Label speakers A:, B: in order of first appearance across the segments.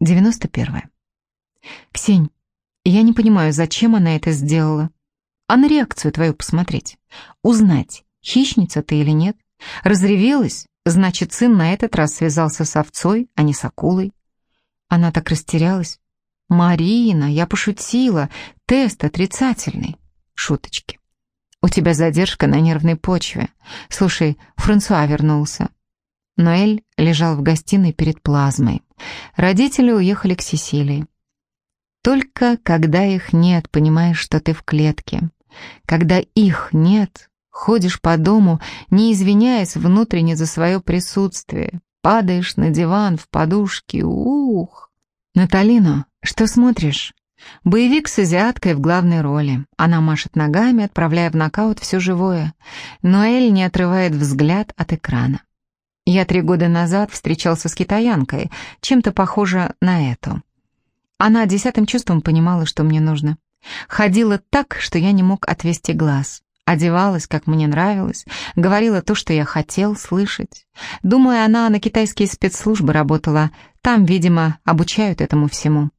A: 91. Ксень, я не понимаю, зачем она это сделала. А на реакцию твою посмотреть. Узнать, хищница ты или нет. Разревелась, значит, сын на этот раз связался с овцой, а не с акулой. Она так растерялась. «Марина, я пошутила. Тест отрицательный». Шуточки. «У тебя задержка на нервной почве. Слушай, Франсуа вернулся». Ноэль лежал в гостиной перед плазмой. Родители уехали к Сесилии. Только когда их нет, понимаешь, что ты в клетке. Когда их нет, ходишь по дому, не извиняясь внутренне за свое присутствие. Падаешь на диван, в подушки. Ух! Наталина, что смотришь? Боевик с азиаткой в главной роли. Она машет ногами, отправляя в нокаут все живое. Но Эль не отрывает взгляд от экрана. Я три года назад встречался с китаянкой, чем-то похоже на эту. Она десятым чувством понимала, что мне нужно. Ходила так, что я не мог отвести глаз. Одевалась, как мне нравилось, говорила то, что я хотел слышать. Думаю, она на китайские спецслужбы работала. Там, видимо, обучают этому всему.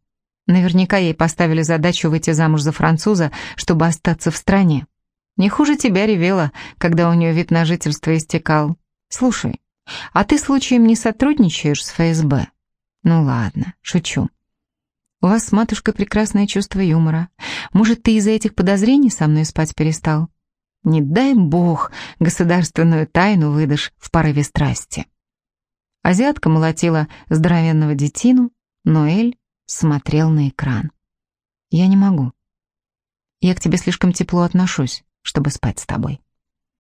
A: Наверняка ей поставили задачу выйти замуж за француза, чтобы остаться в стране. Не хуже тебя ревела, когда у нее вид на жительство истекал. Слушай, а ты случаем не сотрудничаешь с ФСБ? Ну ладно, шучу. У вас с матушкой прекрасное чувство юмора. Может, ты из-за этих подозрений со мной спать перестал? Не дай бог, государственную тайну выдашь в порыве страсти. Азиатка молотила здоровенного детину, но Эль смотрел на экран. Я не могу. Я к тебе слишком тепло отношусь, чтобы спать с тобой.